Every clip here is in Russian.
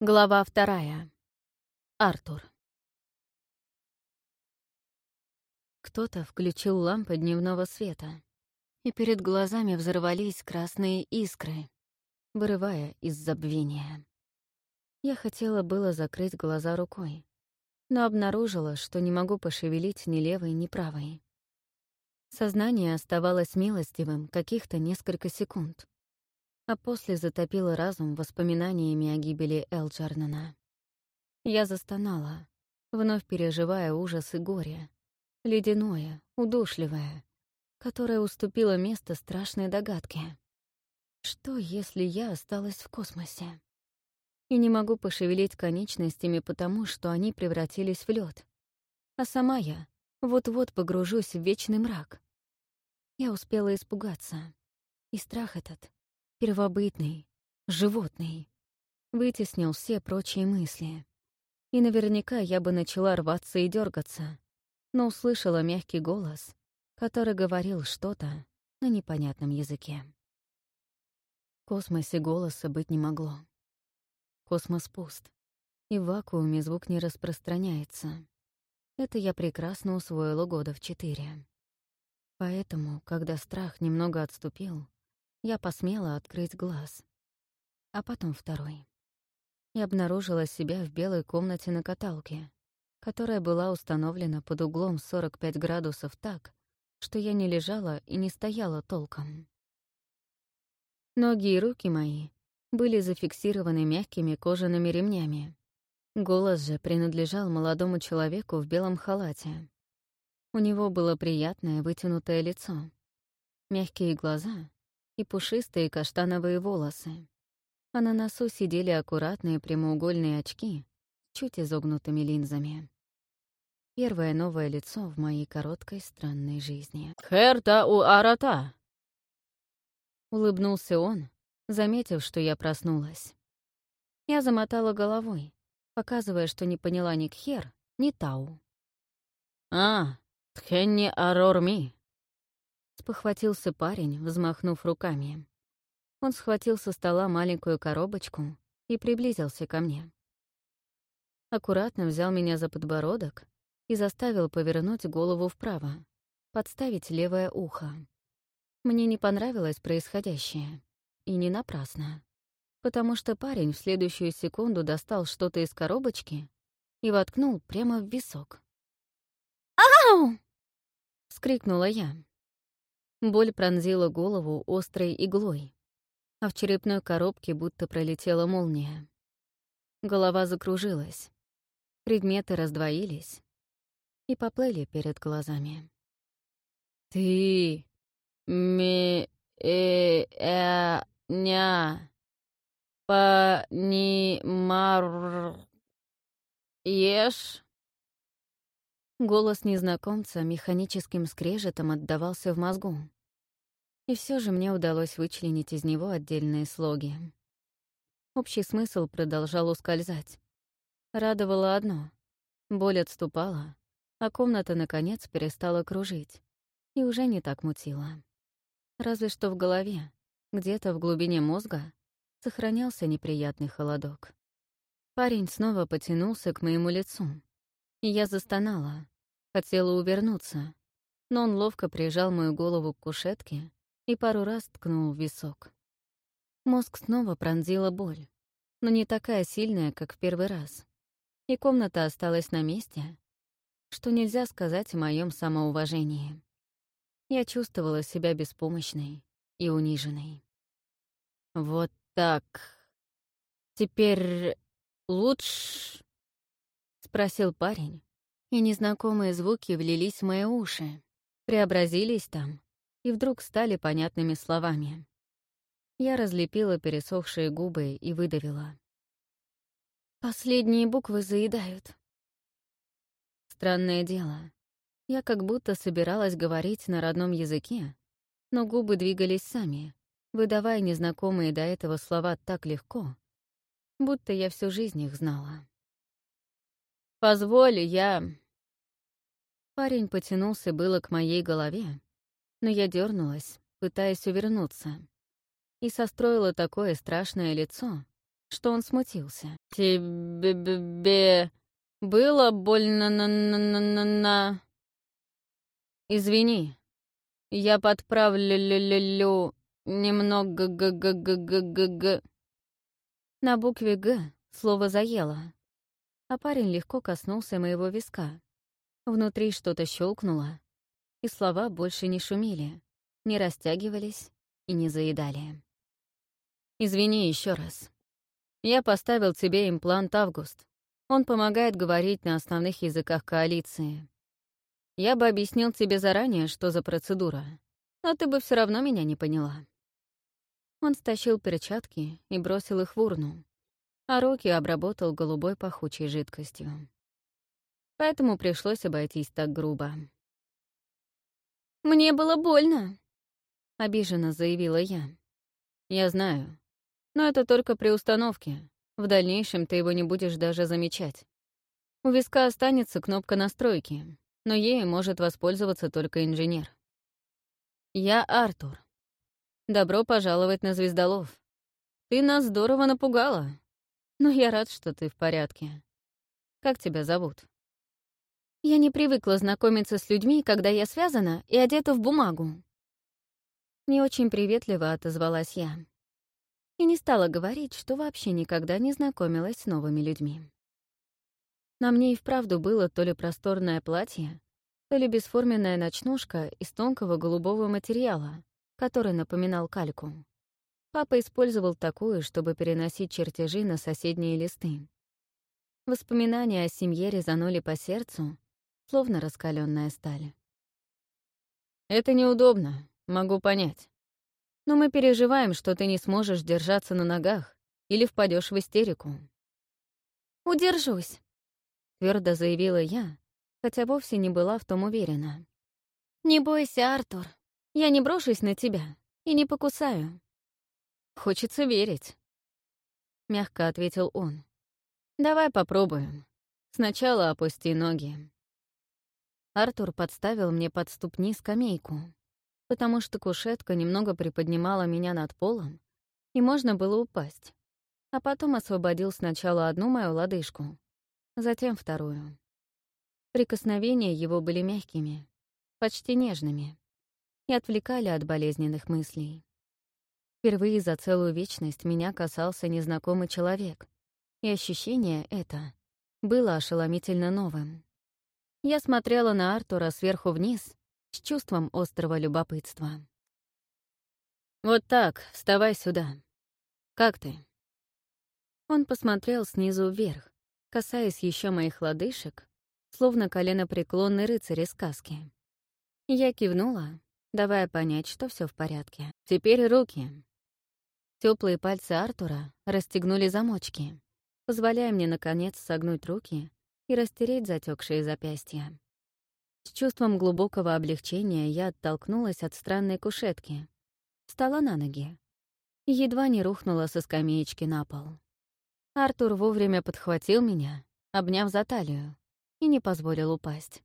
Глава вторая. Артур. Кто-то включил лампы дневного света, и перед глазами взорвались красные искры, вырывая из забвения. Я хотела было закрыть глаза рукой, но обнаружила, что не могу пошевелить ни левой, ни правой. Сознание оставалось милостивым каких-то несколько секунд, а после затопило разум воспоминаниями о гибели Элджарнана. Я застонала, вновь переживая ужас и горе, ледяное, удушливое, которое уступило место страшной догадке. Что, если я осталась в космосе? И не могу пошевелить конечностями, потому что они превратились в лед, а сама я вот-вот погружусь в вечный мрак. Я успела испугаться, и страх этот первобытный, животный, вытеснил все прочие мысли. И наверняка я бы начала рваться и дергаться, но услышала мягкий голос, который говорил что-то на непонятном языке. В космосе голоса быть не могло. Космос пуст, и в вакууме звук не распространяется. Это я прекрасно усвоила года в четыре. Поэтому, когда страх немного отступил, я посмела открыть глаз, а потом второй. И обнаружила себя в белой комнате на каталке, которая была установлена под углом 45 градусов так, что я не лежала и не стояла толком. Ноги и руки мои были зафиксированы мягкими кожаными ремнями. Голос же принадлежал молодому человеку в белом халате. У него было приятное вытянутое лицо, мягкие глаза и пушистые каштановые волосы. А на носу сидели аккуратные прямоугольные очки с чуть изогнутыми линзами. Первое новое лицо в моей короткой странной жизни. «Херта у Арата!» Улыбнулся он, заметив, что я проснулась. Я замотала головой, показывая, что не поняла ни Кхер, ни Тау. «А, Тхенни Арорми!» Спохватился парень, взмахнув руками. Он схватил со стола маленькую коробочку и приблизился ко мне. Аккуратно взял меня за подбородок и заставил повернуть голову вправо, подставить левое ухо. Мне не понравилось происходящее. И не напрасно. Потому что парень в следующую секунду достал что-то из коробочки и воткнул прямо в висок. «Ау!» — вскрикнула я. Боль пронзила голову острой иглой, а в черепной коробке будто пролетела молния. Голова закружилась, предметы раздвоились и поплыли перед глазами. «Ты... ми... э... э... ня... понимар... ешь...» Голос незнакомца механическим скрежетом отдавался в мозгу. И все же мне удалось вычленить из него отдельные слоги. Общий смысл продолжал ускользать. Радовало одно — боль отступала, а комната, наконец, перестала кружить и уже не так мутила. Разве что в голове, где-то в глубине мозга, сохранялся неприятный холодок. Парень снова потянулся к моему лицу, я застонала, хотела увернуться, но он ловко прижал мою голову к кушетке и пару раз ткнул в висок. Мозг снова пронзила боль, но не такая сильная, как в первый раз. И комната осталась на месте, что нельзя сказать о моем самоуважении. Я чувствовала себя беспомощной и униженной. «Вот так. Теперь лучше...» спросил парень, и незнакомые звуки влились в мои уши, преобразились там и вдруг стали понятными словами. Я разлепила пересохшие губы и выдавила. «Последние буквы заедают». Странное дело. Я как будто собиралась говорить на родном языке, но губы двигались сами, выдавая незнакомые до этого слова так легко, будто я всю жизнь их знала. Позволь, я...» Парень потянулся было к моей голове, но я дернулась, пытаясь увернуться, и состроила такое страшное лицо, что он смутился. «Тебе было больно на-на-на-на-на...» «Извини, я подправлю лю немного г-г-г-г-г-г...» На букве «Г» слово заело, а парень легко коснулся моего виска. Внутри что-то щелкнуло, и слова больше не шумели, не растягивались и не заедали. «Извини еще раз. Я поставил тебе имплант Август. Он помогает говорить на основных языках коалиции. Я бы объяснил тебе заранее, что за процедура, но ты бы все равно меня не поняла». Он стащил перчатки и бросил их в урну, а руки обработал голубой пахучей жидкостью. Поэтому пришлось обойтись так грубо. «Мне было больно», — обиженно заявила я. «Я знаю. Но это только при установке. В дальнейшем ты его не будешь даже замечать. У виска останется кнопка настройки, но ею может воспользоваться только инженер. Я Артур. Добро пожаловать на Звездолов. Ты нас здорово напугала, но я рад, что ты в порядке. Как тебя зовут?» Я не привыкла знакомиться с людьми, когда я связана и одета в бумагу. Не очень приветливо отозвалась я и не стала говорить, что вообще никогда не знакомилась с новыми людьми. На мне и вправду было то ли просторное платье, то ли бесформенная ночнушка из тонкого голубого материала, который напоминал кальку. Папа использовал такую, чтобы переносить чертежи на соседние листы. Воспоминания о семье резанули по сердцу, словно раскаленная сталь. «Это неудобно, могу понять но мы переживаем, что ты не сможешь держаться на ногах или впадешь в истерику». «Удержусь», — твердо заявила я, хотя вовсе не была в том уверена. «Не бойся, Артур, я не брошусь на тебя и не покусаю». «Хочется верить», — мягко ответил он. «Давай попробуем. Сначала опусти ноги». Артур подставил мне под ступни скамейку, потому что кушетка немного приподнимала меня над полом, и можно было упасть. А потом освободил сначала одну мою лодыжку, затем вторую. Прикосновения его были мягкими, почти нежными, и отвлекали от болезненных мыслей. Впервые за целую вечность меня касался незнакомый человек, и ощущение это было ошеломительно новым. Я смотрела на Артура сверху вниз с чувством острого любопытства. «Вот так, вставай сюда. Как ты?» Он посмотрел снизу вверх, касаясь еще моих лодыжек, словно коленопреклонный рыцарь из сказки. Я кивнула, давая понять, что все в порядке. «Теперь руки». Теплые пальцы Артура расстегнули замочки, позволяя мне, наконец, согнуть руки и растереть затекшие запястья. С чувством глубокого облегчения я оттолкнулась от странной кушетки, встала на ноги и едва не рухнула со скамеечки на пол. Артур вовремя подхватил меня, обняв за талию, и не позволил упасть.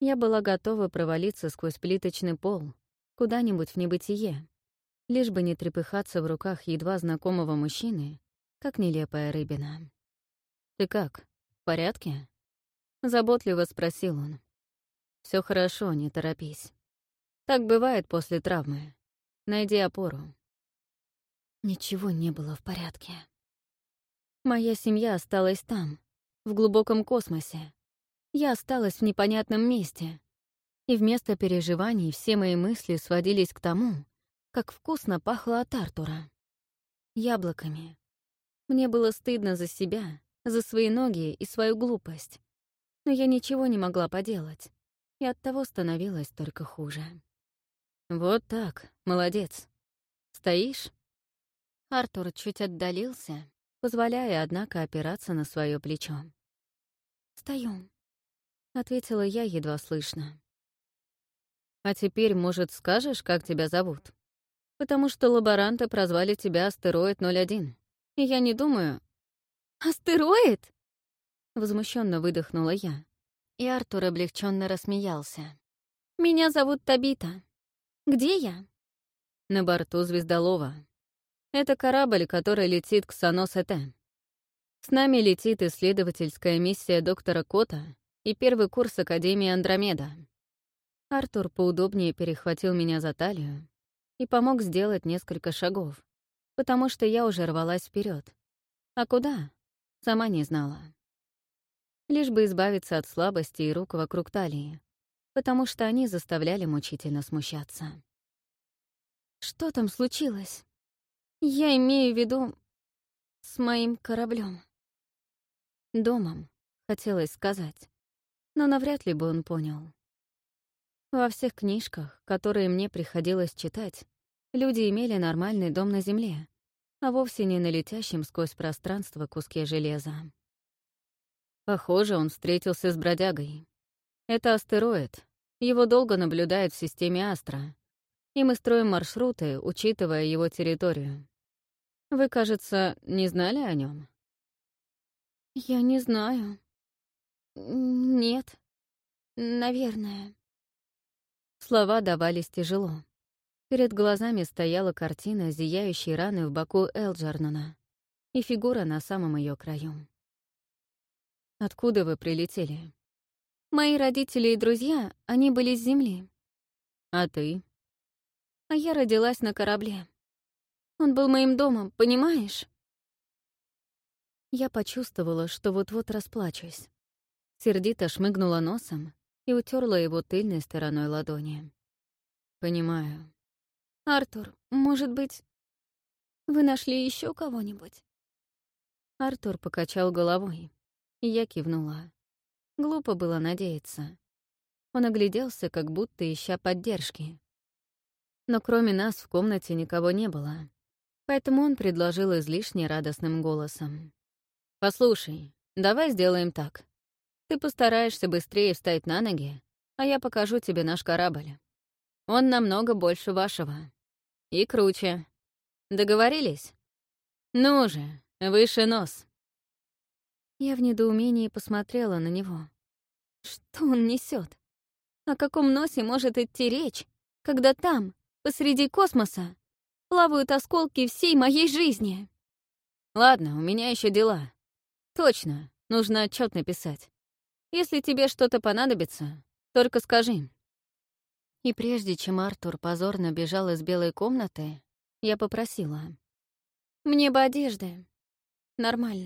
Я была готова провалиться сквозь плиточный пол, куда-нибудь в небытие, лишь бы не трепыхаться в руках едва знакомого мужчины, как нелепая рыбина. «Ты как, в порядке?» — заботливо спросил он. Все хорошо, не торопись. Так бывает после травмы. Найди опору. Ничего не было в порядке. Моя семья осталась там, в глубоком космосе. Я осталась в непонятном месте. И вместо переживаний все мои мысли сводились к тому, как вкусно пахло от Артура. Яблоками. Мне было стыдно за себя, за свои ноги и свою глупость. Но я ничего не могла поделать и оттого становилось только хуже. «Вот так, молодец. Стоишь?» Артур чуть отдалился, позволяя, однако, опираться на свое плечо. «Стою», — ответила я едва слышно. «А теперь, может, скажешь, как тебя зовут? Потому что лаборанты прозвали тебя Астероид 01, и я не думаю...» «Астероид?» — возмущенно выдохнула я. И Артур облегченно рассмеялся. «Меня зовут Табита. Где я?» «На борту Звездолова. Это корабль, который летит к Санос-Эте. С нами летит исследовательская миссия доктора Кота и первый курс Академии Андромеда. Артур поудобнее перехватил меня за талию и помог сделать несколько шагов, потому что я уже рвалась вперед. А куда? Сама не знала. Лишь бы избавиться от слабости и рук вокруг талии, потому что они заставляли мучительно смущаться. Что там случилось? Я имею в виду с моим кораблем. Домом, хотелось сказать, но навряд ли бы он понял. Во всех книжках, которые мне приходилось читать, люди имели нормальный дом на Земле, а вовсе не на летящем сквозь пространство куске железа. Похоже, он встретился с бродягой. Это астероид. Его долго наблюдают в системе Астра, и мы строим маршруты, учитывая его территорию. Вы, кажется, не знали о нем? Я не знаю. Нет. Наверное. Слова давались тяжело. Перед глазами стояла картина зияющей раны в боку Элджернона и фигура на самом ее краю. «Откуда вы прилетели?» «Мои родители и друзья, они были с Земли». «А ты?» а я родилась на корабле. Он был моим домом, понимаешь? Я почувствовала, что вот-вот расплачусь. Сердито шмыгнула носом и утерла его тыльной стороной ладони. «Понимаю». «Артур, может быть, вы нашли еще кого-нибудь?» Артур покачал головой, я кивнула. Глупо было надеяться. Он огляделся, как будто ища поддержки. Но кроме нас в комнате никого не было. Поэтому он предложил излишне радостным голосом. «Послушай, давай сделаем так. Ты постараешься быстрее встать на ноги, а я покажу тебе наш корабль. Он намного больше вашего. И круче. Договорились? Ну же, выше нос». Я в недоумении посмотрела на него. Что он несет? О каком носе может идти речь, когда там, посреди космоса плавают осколки всей моей жизни. Ладно, у меня еще дела. Точно, нужно отчет написать. Если тебе что-то понадобится, только скажи. И прежде чем Артур позорно бежал из белой комнаты, я попросила. Мне бы одежды. Нормально.